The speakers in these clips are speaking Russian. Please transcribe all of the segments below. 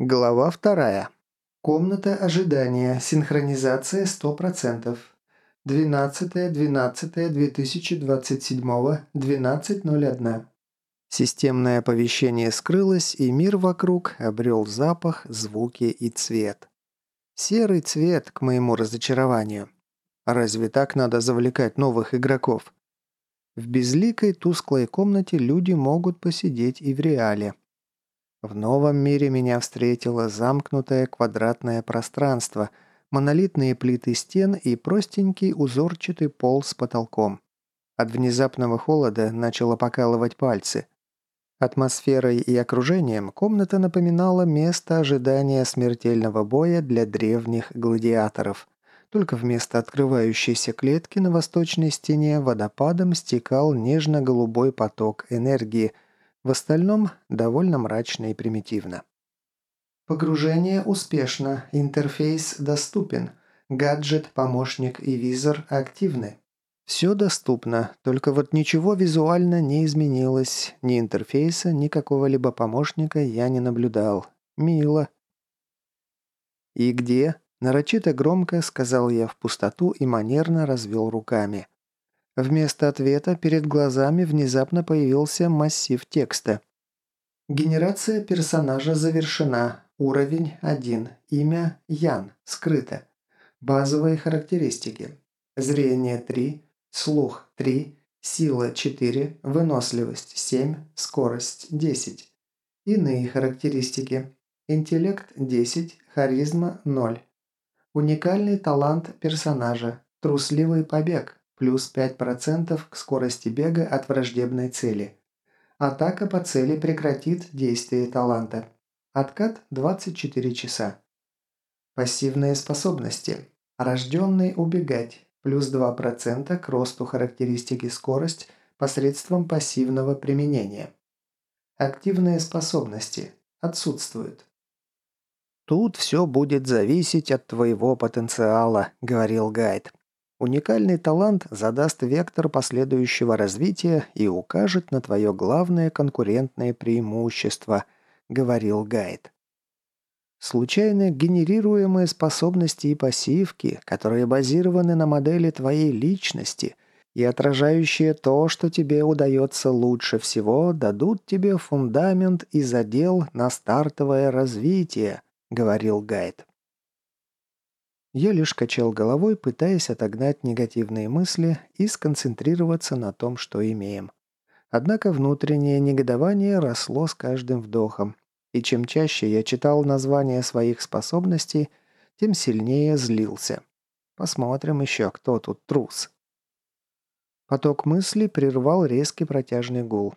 Глава вторая. Комната ожидания. Синхронизация 100%. 12.12.2027. 12.01. Системное оповещение скрылось, и мир вокруг обрел запах, звуки и цвет. Серый цвет, к моему разочарованию. Разве так надо завлекать новых игроков? В безликой тусклой комнате люди могут посидеть и в реале. В новом мире меня встретило замкнутое квадратное пространство, монолитные плиты стен и простенький узорчатый пол с потолком. От внезапного холода начало покалывать пальцы. Атмосферой и окружением комната напоминала место ожидания смертельного боя для древних гладиаторов. Только вместо открывающейся клетки на восточной стене водопадом стекал нежно-голубой поток энергии – в остальном довольно мрачно и примитивно. Погружение успешно, интерфейс доступен, гаджет, помощник и визор активны. Все доступно, только вот ничего визуально не изменилось, ни интерфейса, ни какого-либо помощника я не наблюдал. Мило. «И где?» – нарочито громко сказал я в пустоту и манерно развел руками. Вместо ответа перед глазами внезапно появился массив текста. Генерация персонажа завершена. Уровень 1. Имя Ян. Скрыто. Базовые характеристики. Зрение 3. Слух 3. Сила 4. Выносливость 7. Скорость 10. Иные характеристики. Интеллект 10. Харизма 0. Уникальный талант персонажа. Трусливый побег плюс 5% к скорости бега от враждебной цели. Атака по цели прекратит действие таланта. Откат 24 часа. Пассивные способности. Рожденный убегать. Плюс 2% к росту характеристики скорость посредством пассивного применения. Активные способности. Отсутствуют. «Тут все будет зависеть от твоего потенциала», — говорил Гайд. Уникальный талант задаст вектор последующего развития и укажет на твое главное конкурентное преимущество, говорил Гайд. Случайно генерируемые способности и пассивки, которые базированы на модели твоей личности и отражающие то, что тебе удается лучше всего, дадут тебе фундамент и задел на стартовое развитие, говорил Гайд. Я лишь качал головой, пытаясь отогнать негативные мысли и сконцентрироваться на том, что имеем. Однако внутреннее негодование росло с каждым вдохом, и чем чаще я читал названия своих способностей, тем сильнее злился. Посмотрим еще, кто тут трус. Поток мыслей прервал резкий протяжный гул.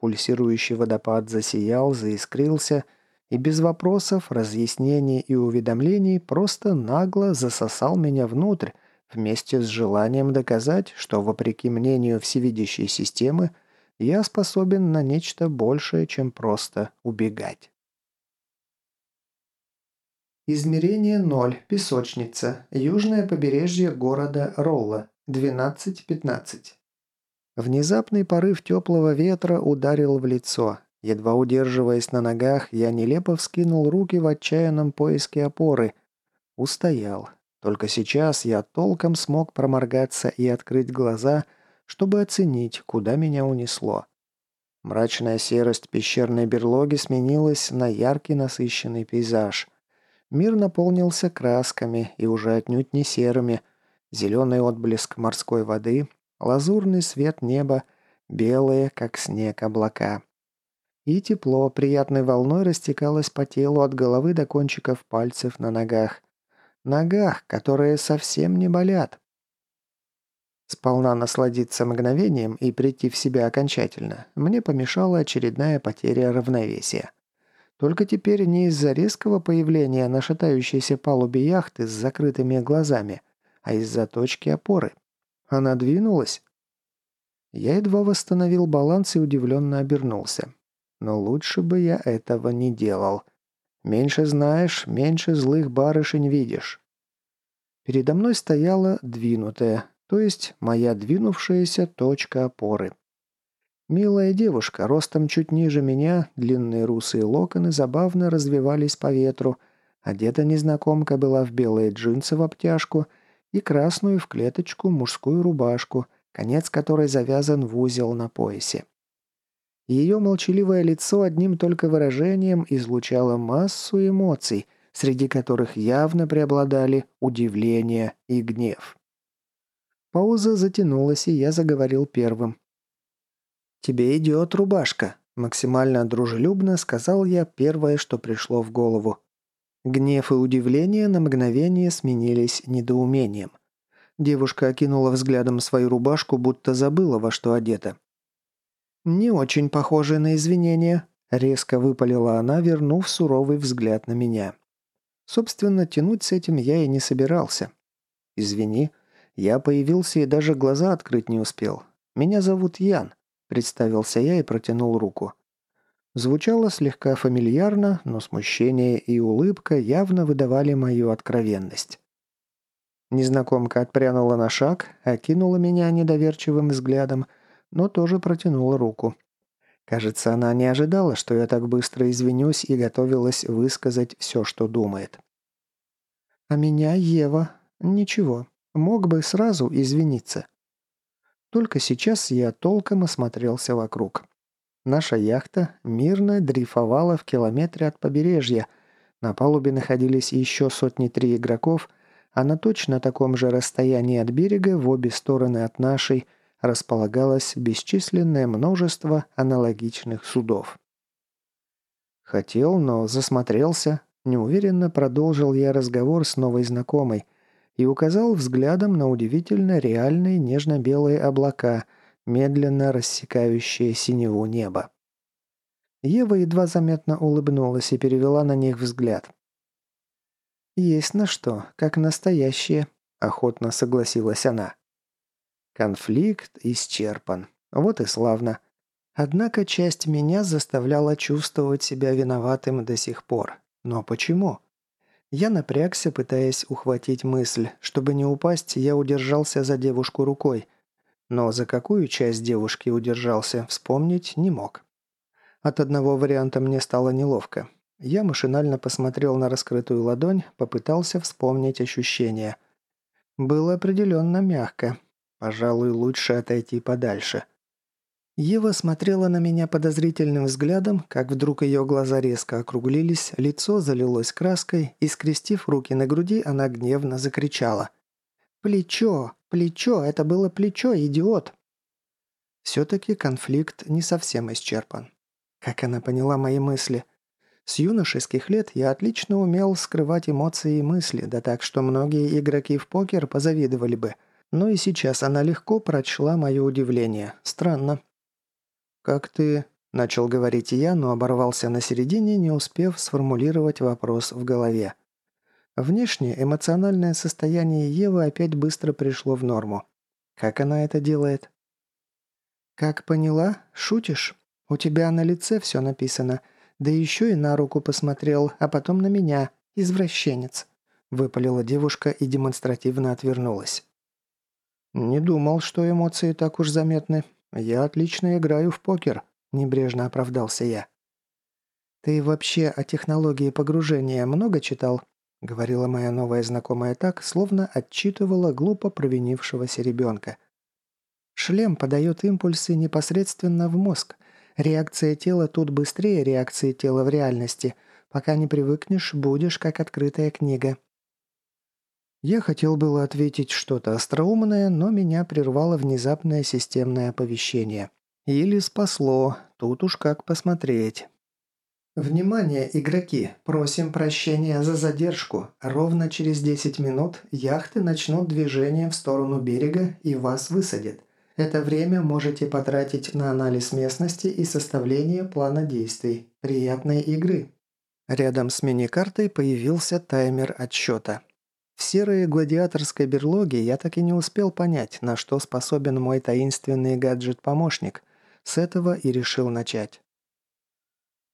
Пульсирующий водопад засиял, заискрился — и без вопросов, разъяснений и уведомлений просто нагло засосал меня внутрь, вместе с желанием доказать, что, вопреки мнению всевидящей системы, я способен на нечто большее, чем просто убегать. Измерение 0. Песочница. Южное побережье города Ролла. 12.15. Внезапный порыв теплого ветра ударил в лицо, Едва удерживаясь на ногах, я нелепо вскинул руки в отчаянном поиске опоры. Устоял. Только сейчас я толком смог проморгаться и открыть глаза, чтобы оценить, куда меня унесло. Мрачная серость пещерной берлоги сменилась на яркий насыщенный пейзаж. Мир наполнился красками и уже отнюдь не серыми. Зеленый отблеск морской воды, лазурный свет неба, белые, как снег, облака. И тепло приятной волной растекалось по телу от головы до кончиков пальцев на ногах. Ногах, которые совсем не болят. Сполна насладиться мгновением и прийти в себя окончательно мне помешала очередная потеря равновесия. Только теперь не из-за резкого появления на шатающейся палубе яхты с закрытыми глазами, а из-за точки опоры. Она двинулась. Я едва восстановил баланс и удивленно обернулся. Но лучше бы я этого не делал. Меньше знаешь, меньше злых барышень видишь. Передо мной стояла двинутая, то есть моя двинувшаяся точка опоры. Милая девушка, ростом чуть ниже меня, длинные русые локоны забавно развивались по ветру. Одета незнакомка была в белые джинсы в обтяжку и красную в клеточку мужскую рубашку, конец которой завязан в узел на поясе. Ее молчаливое лицо одним только выражением излучало массу эмоций, среди которых явно преобладали удивление и гнев. Пауза затянулась, и я заговорил первым. «Тебе идет рубашка», – максимально дружелюбно сказал я первое, что пришло в голову. Гнев и удивление на мгновение сменились недоумением. Девушка окинула взглядом свою рубашку, будто забыла, во что одета. «Не очень похоже на извинения», – резко выпалила она, вернув суровый взгляд на меня. Собственно, тянуть с этим я и не собирался. «Извини, я появился и даже глаза открыть не успел. Меня зовут Ян. Представился я и протянул руку. Звучало слегка фамильярно, но смущение и улыбка явно выдавали мою откровенность. Незнакомка отпрянула на шаг, окинула меня недоверчивым взглядом, но тоже протянула руку. Кажется, она не ожидала, что я так быстро извинюсь и готовилась высказать все, что думает. «А меня Ева. Ничего. Мог бы сразу извиниться. Только сейчас я толком осмотрелся вокруг. Наша яхта мирно дрейфовала в километре от побережья. На палубе находились еще сотни-три игроков, а на точно таком же расстоянии от берега в обе стороны от нашей располагалось бесчисленное множество аналогичных судов. Хотел, но засмотрелся. Неуверенно продолжил я разговор с новой знакомой – и указал взглядом на удивительно реальные нежно-белые облака, медленно рассекающие синеву неба. Ева едва заметно улыбнулась и перевела на них взгляд. «Есть на что, как настоящее», – охотно согласилась она. Конфликт исчерпан. Вот и славно. Однако часть меня заставляла чувствовать себя виноватым до сих пор. Но почему? Я напрягся, пытаясь ухватить мысль. Чтобы не упасть, я удержался за девушку рукой. Но за какую часть девушки удержался, вспомнить не мог. От одного варианта мне стало неловко. Я машинально посмотрел на раскрытую ладонь, попытался вспомнить ощущения. Было определенно мягко. Пожалуй, лучше отойти подальше. Ева смотрела на меня подозрительным взглядом, как вдруг ее глаза резко округлились, лицо залилось краской, и, скрестив руки на груди, она гневно закричала. «Плечо! Плечо! Это было плечо, идиот!» Все-таки конфликт не совсем исчерпан. Как она поняла мои мысли? С юношеских лет я отлично умел скрывать эмоции и мысли, да так, что многие игроки в покер позавидовали бы. Но и сейчас она легко прочла мое удивление. Странно. «Как ты...» – начал говорить я, но оборвался на середине, не успев сформулировать вопрос в голове. Внешне эмоциональное состояние Евы опять быстро пришло в норму. Как она это делает? «Как поняла? Шутишь? У тебя на лице все написано. Да еще и на руку посмотрел, а потом на меня. Извращенец», – выпалила девушка и демонстративно отвернулась. «Не думал, что эмоции так уж заметны. «Я отлично играю в покер», – небрежно оправдался я. «Ты вообще о технологии погружения много читал?» – говорила моя новая знакомая так, словно отчитывала глупо провинившегося ребенка. «Шлем подает импульсы непосредственно в мозг. Реакция тела тут быстрее реакции тела в реальности. Пока не привыкнешь, будешь как открытая книга. Я хотел было ответить что-то остроумное, но меня прервало внезапное системное оповещение. Или спасло, тут уж как посмотреть. Внимание, игроки! Просим прощения за задержку. Ровно через 10 минут яхты начнут движение в сторону берега и вас высадят. Это время можете потратить на анализ местности и составление плана действий. Приятной игры! Рядом с мини-картой появился таймер отсчета. В серой гладиаторской берлоге я так и не успел понять, на что способен мой таинственный гаджет-помощник. С этого и решил начать.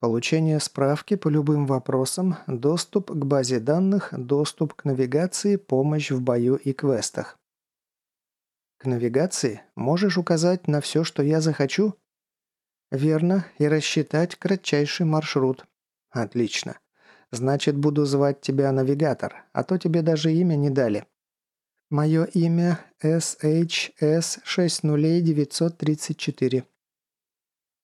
Получение справки по любым вопросам, доступ к базе данных, доступ к навигации, помощь в бою и квестах. К навигации можешь указать на все, что я захочу? «Верно, и рассчитать кратчайший маршрут». «Отлично. Значит, буду звать тебя навигатор, а то тебе даже имя не дали». «Мое имя SHS-60934».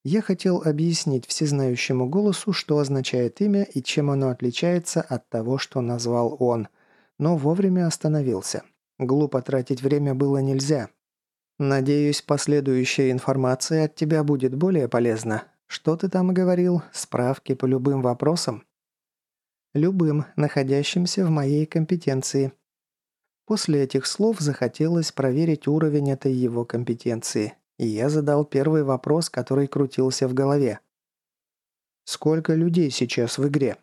Я хотел объяснить всезнающему голосу, что означает имя и чем оно отличается от того, что назвал он, но вовремя остановился. Глупо тратить время было нельзя. «Надеюсь, последующая информация от тебя будет более полезна. Что ты там говорил? Справки по любым вопросам?» «Любым, находящимся в моей компетенции». После этих слов захотелось проверить уровень этой его компетенции, и я задал первый вопрос, который крутился в голове. «Сколько людей сейчас в игре?»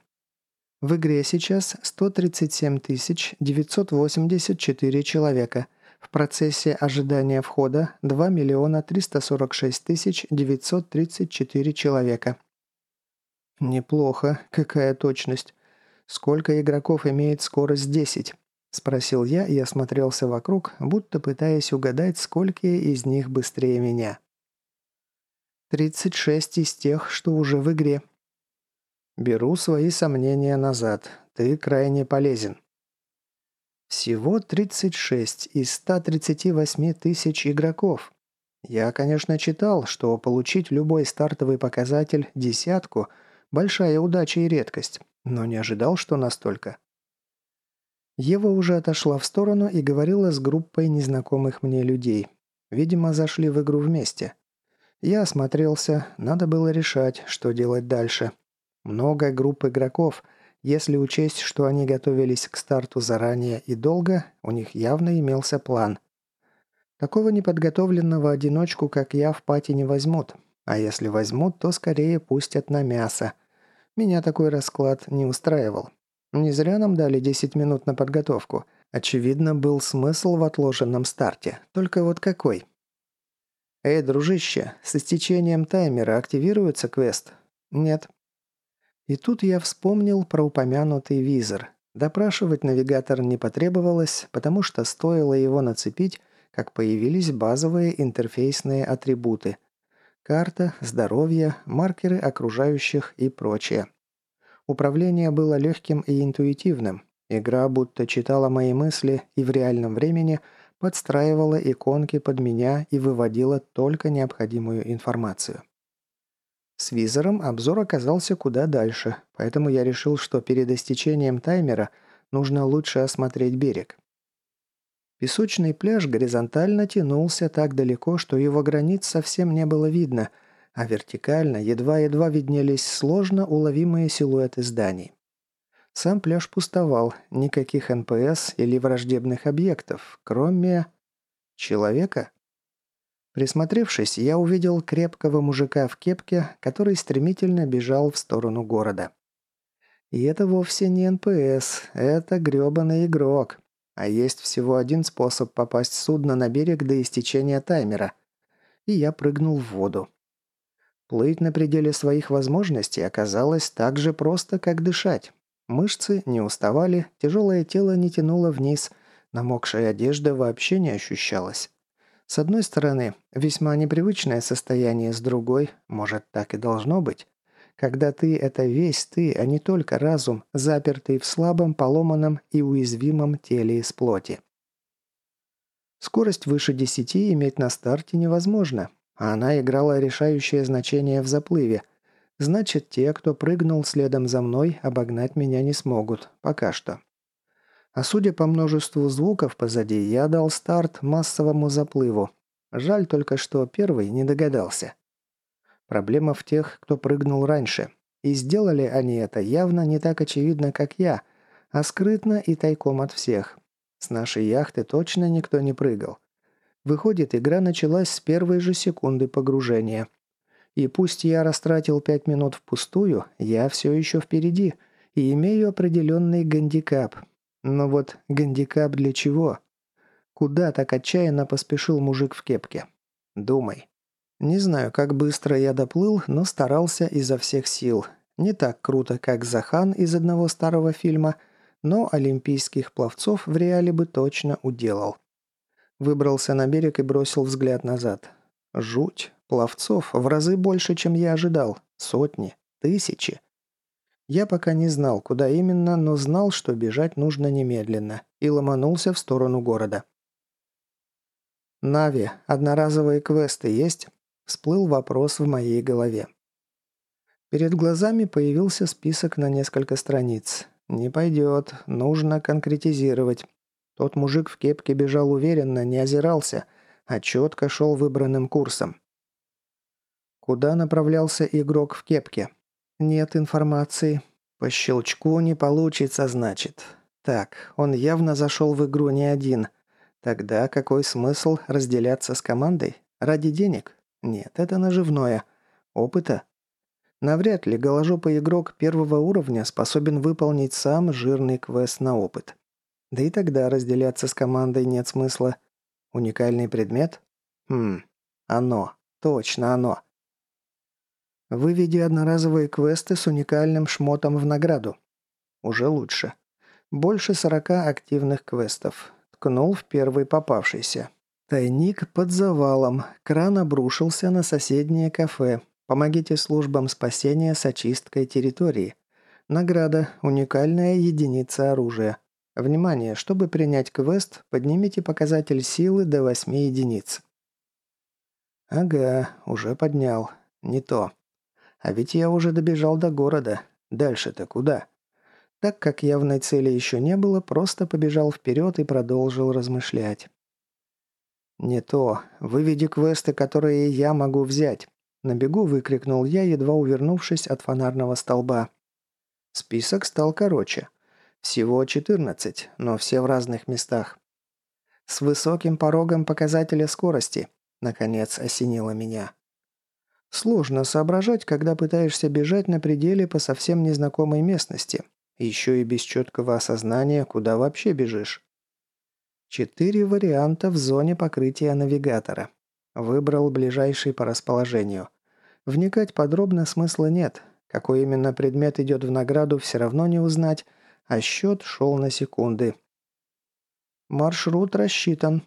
В игре сейчас 137 984 человека. В процессе ожидания входа 2 миллиона 346 934 человека. Неплохо. Какая точность. Сколько игроков имеет скорость 10? Спросил я и осмотрелся вокруг, будто пытаясь угадать, сколько из них быстрее меня. 36 из тех, что уже в игре. Беру свои сомнения назад. Ты крайне полезен. Всего 36 из 138 тысяч игроков. Я, конечно, читал, что получить любой стартовый показатель десятку – большая удача и редкость, но не ожидал, что настолько. Ева уже отошла в сторону и говорила с группой незнакомых мне людей. Видимо, зашли в игру вместе. Я осмотрелся, надо было решать, что делать дальше. Много групп игроков – если учесть, что они готовились к старту заранее и долго, у них явно имелся план. Такого неподготовленного одиночку, как я, в пати не возьмут. А если возьмут, то скорее пустят на мясо. Меня такой расклад не устраивал. Не зря нам дали 10 минут на подготовку. Очевидно, был смысл в отложенном старте. Только вот какой? «Эй, дружище, с истечением таймера активируется квест?» «Нет». И тут я вспомнил про упомянутый визор. Допрашивать навигатор не потребовалось, потому что стоило его нацепить, как появились базовые интерфейсные атрибуты. Карта, здоровье, маркеры окружающих и прочее. Управление было легким и интуитивным. Игра будто читала мои мысли и в реальном времени подстраивала иконки под меня и выводила только необходимую информацию. С визором обзор оказался куда дальше, поэтому я решил, что перед истечением таймера нужно лучше осмотреть берег. Песочный пляж горизонтально тянулся так далеко, что его границ совсем не было видно, а вертикально едва-едва виднелись сложно уловимые силуэты зданий. Сам пляж пустовал, никаких НПС или враждебных объектов, кроме... человека? Присмотревшись, я увидел крепкого мужика в кепке, который стремительно бежал в сторону города. И это вовсе не НПС, это грёбаный игрок. А есть всего один способ попасть с судна на берег до истечения таймера. И я прыгнул в воду. Плыть на пределе своих возможностей оказалось так же просто, как дышать. Мышцы не уставали, тяжелое тело не тянуло вниз, намокшая одежда вообще не ощущалась. С одной стороны, весьма непривычное состояние, с другой, может, так и должно быть. Когда ты – это весь ты, а не только разум, запертый в слабом, поломанном и уязвимом теле из плоти. Скорость выше 10 иметь на старте невозможно, а она играла решающее значение в заплыве. Значит, те, кто прыгнул следом за мной, обогнать меня не смогут. Пока что. А судя по множеству звуков позади, я дал старт массовому заплыву. Жаль только, что первый не догадался. Проблема в тех, кто прыгнул раньше. И сделали они это явно не так очевидно, как я, а скрытно и тайком от всех. С нашей яхты точно никто не прыгал. Выходит, игра началась с первой же секунды погружения. И пусть я растратил пять минут впустую, я все еще впереди и имею определенный гандикап, но вот гандикап для чего? Куда так отчаянно поспешил мужик в кепке? Думай. Не знаю, как быстро я доплыл, но старался изо всех сил. Не так круто, как Захан из одного старого фильма, но олимпийских пловцов в реале бы точно уделал. Выбрался на берег и бросил взгляд назад. Жуть. Пловцов в разы больше, чем я ожидал. Сотни. Тысячи. Я пока не знал, куда именно, но знал, что бежать нужно немедленно, и ломанулся в сторону города. «Нави, одноразовые квесты есть?» – всплыл вопрос в моей голове. Перед глазами появился список на несколько страниц. «Не пойдет, нужно конкретизировать». Тот мужик в кепке бежал уверенно, не озирался, а четко шел выбранным курсом. Куда направлялся игрок в кепке? Нет информации. По щелчку не получится, значит. Так, он явно зашел в игру не один. Тогда какой смысл разделяться с командой? Ради денег? Нет, это наживное. Опыта? Навряд ли голожопый игрок первого уровня способен выполнить сам жирный квест на опыт. Да и тогда разделяться с командой нет смысла. Уникальный предмет? Хм, оно. Точно оно. Выведи одноразовые квесты с уникальным шмотом в награду. Уже лучше. Больше 40 активных квестов. Ткнул в первый попавшийся. Тайник под завалом. Кран обрушился на соседнее кафе. Помогите службам спасения с очисткой территории. Награда – уникальная единица оружия. Внимание, чтобы принять квест, поднимите показатель силы до 8 единиц. Ага, уже поднял. Не то. А ведь я уже добежал до города. Дальше-то куда? Так как явной цели еще не было, просто побежал вперед и продолжил размышлять. «Не то. Выведи квесты, которые я могу взять». На бегу выкрикнул я, едва увернувшись от фонарного столба. Список стал короче. Всего 14, но все в разных местах. С высоким порогом показателя скорости. Наконец осенило меня. Сложно соображать, когда пытаешься бежать на пределе по совсем незнакомой местности. Еще и без четкого осознания, куда вообще бежишь. Четыре варианта в зоне покрытия навигатора. Выбрал ближайший по расположению. Вникать подробно смысла нет. Какой именно предмет идет в награду, все равно не узнать, а счет шел на секунды. Маршрут рассчитан.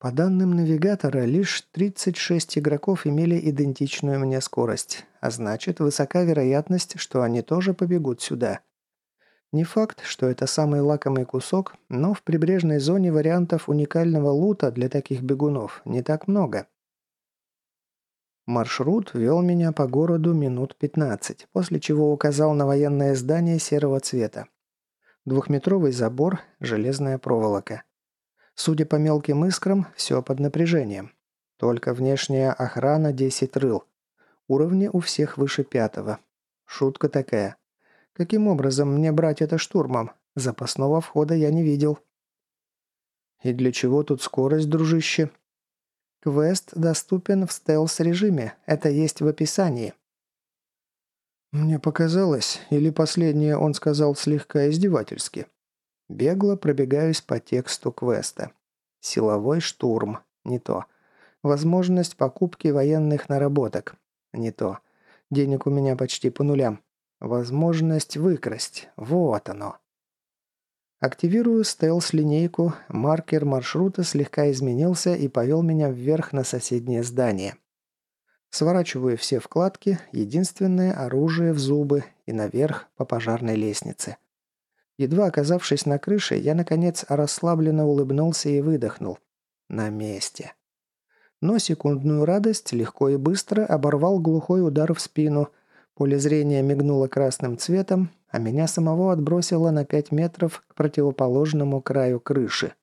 По данным навигатора, лишь 36 игроков имели идентичную мне скорость, а значит, высока вероятность, что они тоже побегут сюда. Не факт, что это самый лакомый кусок, но в прибрежной зоне вариантов уникального лута для таких бегунов не так много. Маршрут вел меня по городу минут 15, после чего указал на военное здание серого цвета. Двухметровый забор, железная проволока. Судя по мелким искрам, все под напряжением. Только внешняя охрана 10 рыл. Уровни у всех выше пятого. Шутка такая. Каким образом мне брать это штурмом? Запасного входа я не видел. И для чего тут скорость, дружище? Квест доступен в стелс-режиме. Это есть в описании. Мне показалось, или последнее он сказал слегка издевательски. Бегло пробегаюсь по тексту квеста. Силовой штурм. Не то. Возможность покупки военных наработок. Не то. Денег у меня почти по нулям. Возможность выкрасть. Вот оно. Активирую стелс-линейку, маркер маршрута слегка изменился и повел меня вверх на соседнее здание. Сворачиваю все вкладки, единственное оружие в зубы и наверх по пожарной лестнице. Едва оказавшись на крыше, я, наконец, расслабленно улыбнулся и выдохнул. На месте. Но секундную радость легко и быстро оборвал глухой удар в спину. Поле зрения мигнуло красным цветом, а меня самого отбросило на пять метров к противоположному краю крыши.